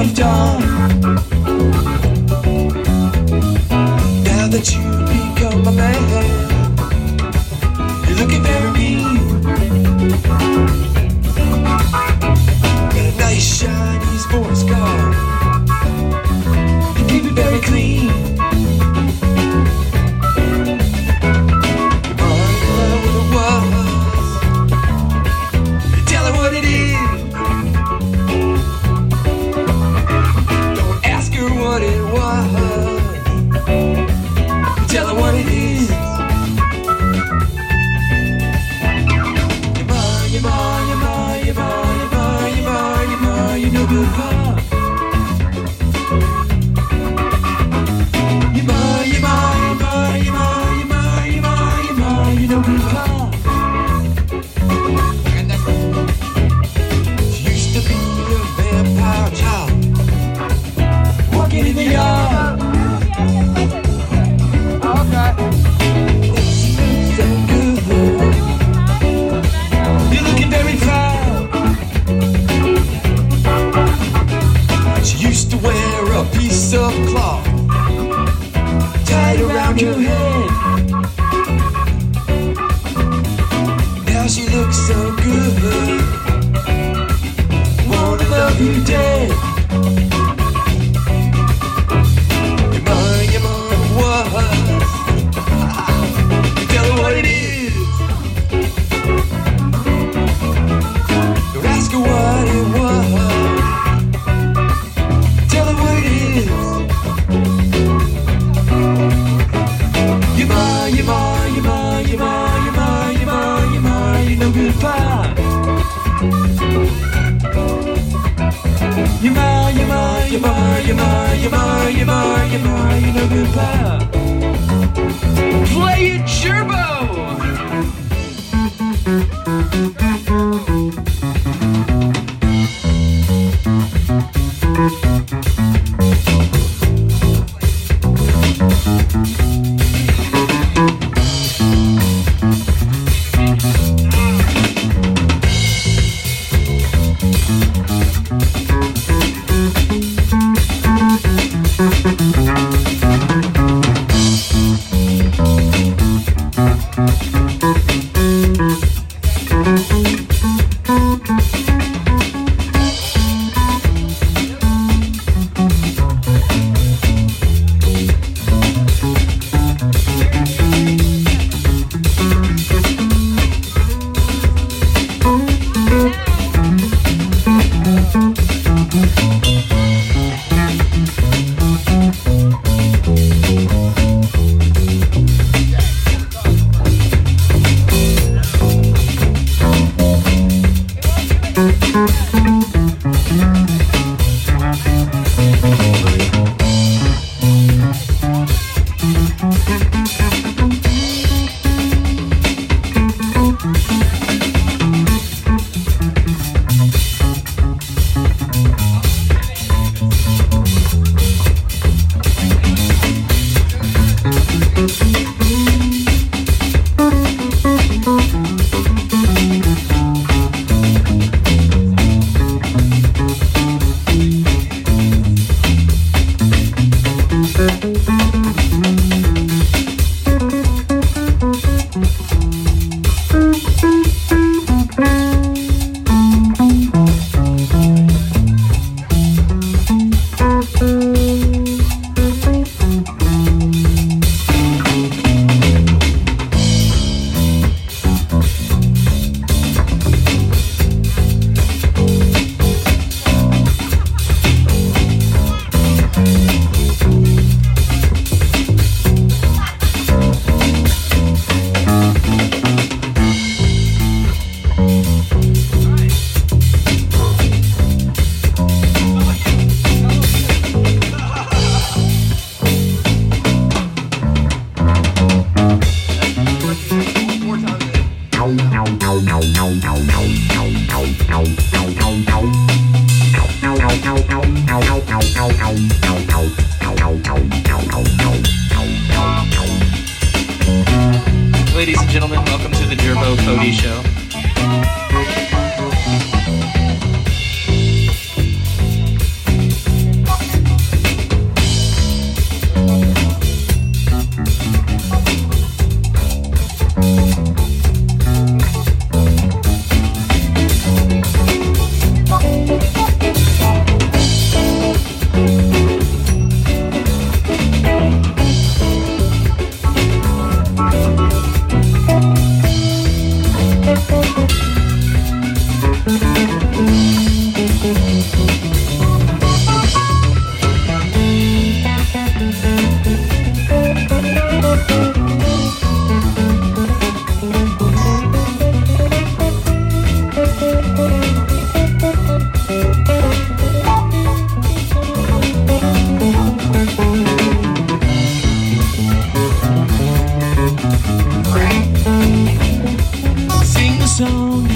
of dawn. Now that you become a man, you're looking very mean. you go. good. you are, you are, you are, you are, you know goodbye. song.